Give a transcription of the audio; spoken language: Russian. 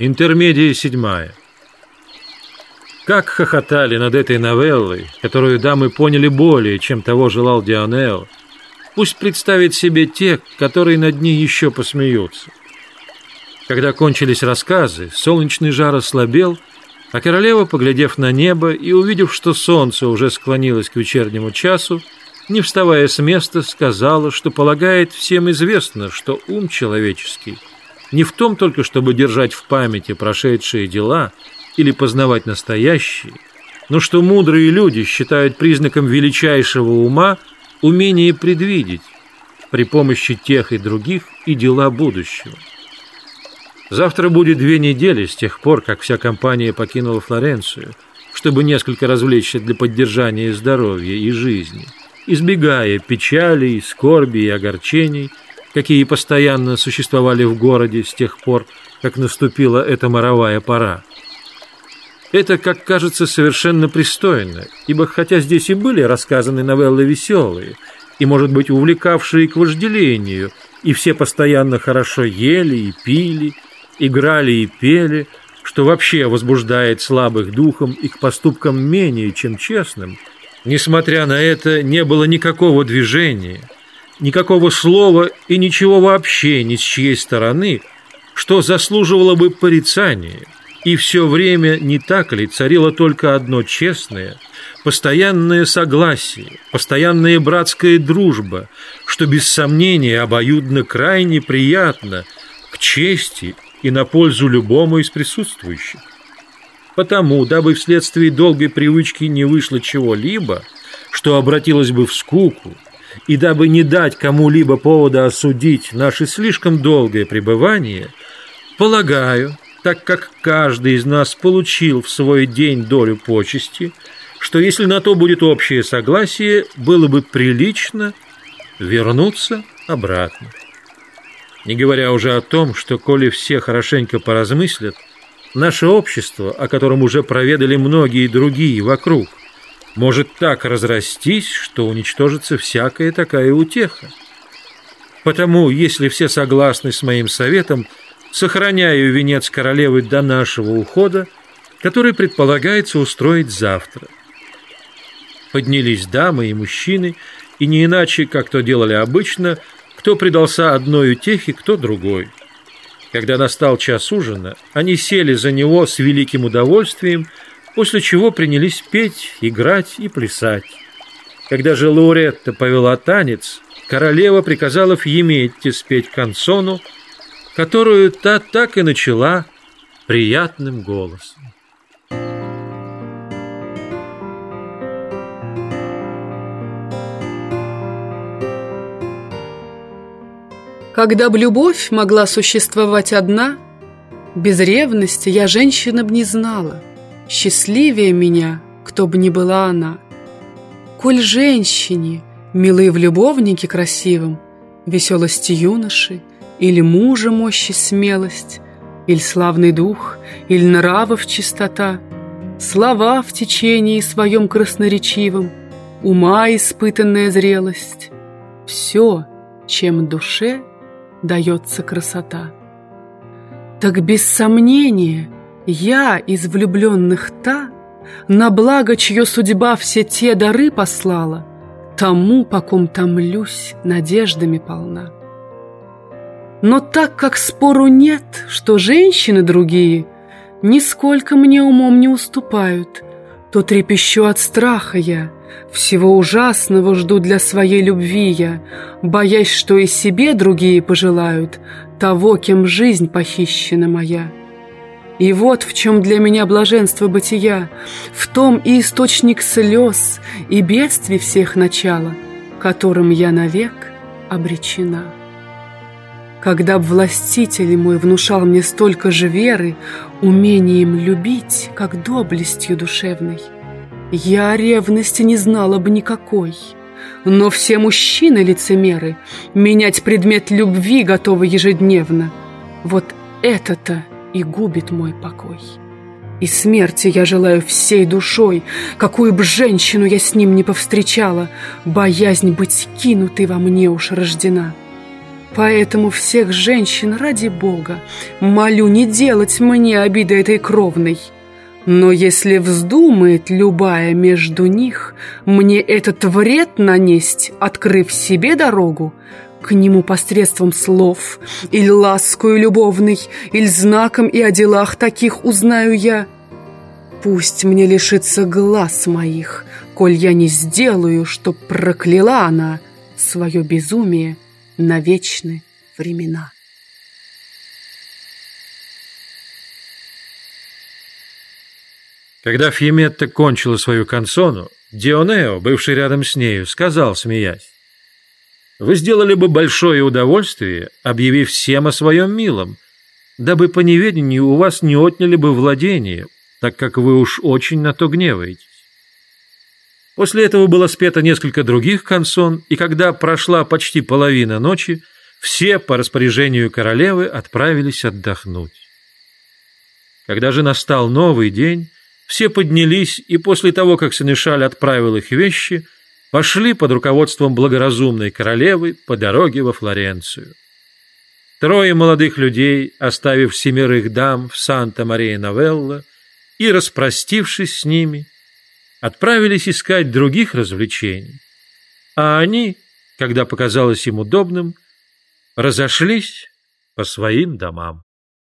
Интермедия седьмая. Как хохотали над этой новеллой, которую дамы поняли более, чем того желал Дионео, пусть представит себе те, которые над ней еще посмеются. Когда кончились рассказы, солнечный жар ослабел, а королева, поглядев на небо и увидев, что солнце уже склонилось к вечернему часу, не вставая с места, сказала, что полагает всем известно, что ум человеческий не в том только, чтобы держать в памяти прошедшие дела или познавать настоящие, но что мудрые люди считают признаком величайшего ума умение предвидеть при помощи тех и других и дела будущего. Завтра будет две недели с тех пор, как вся компания покинула Флоренцию, чтобы несколько развлечься для поддержания здоровья и жизни, избегая печалей, скорби и огорчений – какие постоянно существовали в городе с тех пор, как наступила эта моровая пора. Это, как кажется, совершенно пристойно, ибо хотя здесь и были рассказаны новеллы веселые, и, может быть, увлекавшие к вожделению, и все постоянно хорошо ели и пили, играли и пели, что вообще возбуждает слабых духом и к поступкам менее, чем честным, несмотря на это, не было никакого движения – никакого слова и ничего вообще ни с чьей стороны, что заслуживало бы порицания, и все время не так ли царило только одно честное, постоянное согласие, постоянная братская дружба, что без сомнения обоюдно крайне приятно к чести и на пользу любому из присутствующих. Потому, дабы вследствие долгой привычки не вышло чего-либо, что обратилось бы в скуку, и дабы не дать кому-либо повода осудить наше слишком долгое пребывание, полагаю, так как каждый из нас получил в свой день долю почести, что если на то будет общее согласие, было бы прилично вернуться обратно. Не говоря уже о том, что, коли все хорошенько поразмыслят, наше общество, о котором уже проведали многие другие вокруг, может так разрастись, что уничтожится всякая такая утеха. Потому, если все согласны с моим советом, сохраняю венец королевы до нашего ухода, который предполагается устроить завтра. Поднялись дамы и мужчины, и не иначе, как то делали обычно, кто предался одной утехе, кто другой. Когда настал час ужина, они сели за него с великим удовольствием – после чего принялись петь, играть и плясать. Когда же Лауретта повела танец, королева приказала Фьеметте спеть консону, которую та так и начала приятным голосом. Когда б любовь могла существовать одна, без ревности я женщина б не знала — Счастливее меня, кто бы ни была она. Коль женщине, милые в любовнике красивым, Веселости юноши, или мужа мощи смелость, Или славный дух, или нравов чистота, Слова в течении своем красноречивом, Ума испытанная зрелость, Все, чем душе дается красота. Так без сомнения — я из влюбленных та, на благо, чье судьба все те дары послала, тому, по ком томлюсь, надеждами полна. Но так как спору нет, что женщины другие Нисколько мне умом не уступают, То трепещу от страха я, Всего ужасного жду для своей любви я, Боясь, что и себе другие пожелают Того, кем жизнь похищена моя. И вот в чем для меня блаженство бытия, В том и источник слез, и бедствий всех начала, Которым я навек обречена. Когда б властитель мой внушал мне столько же веры, Умением любить, как доблестью душевной, Я ревности не знала бы никакой. Но все мужчины-лицемеры Менять предмет любви готовы ежедневно. Вот это-то и губит мой покой. И смерти я желаю всей душой, какую б женщину я с ним не повстречала, боязнь быть кинутой во мне уж рождена. Поэтому всех женщин, ради Бога, молю не делать мне обиды этой кровной. Но если вздумает любая между них мне этот вред нанесть, открыв себе дорогу, к нему посредством слов, или ласкою любовной, или знаком и о делах таких узнаю я. Пусть мне лишится глаз моих, коль я не сделаю, чтоб прокляла она свое безумие на вечные времена. Когда Фьеметта кончила свою консону, Дионео, бывший рядом с нею, сказал, смеясь, «Вы сделали бы большое удовольствие, объявив всем о своем милом, дабы по неведению у вас не отняли бы владение, так как вы уж очень на то гневаетесь». После этого было спето несколько других консон, и когда прошла почти половина ночи, все по распоряжению королевы отправились отдохнуть. Когда же настал новый день, все поднялись, и после того, как Сенешаль отправил их вещи, пошли под руководством благоразумной королевы по дороге во Флоренцию. Трое молодых людей, оставив семерых дам в Санта-Мария-Новелла и распростившись с ними, отправились искать других развлечений, а они, когда показалось им удобным, разошлись по своим домам.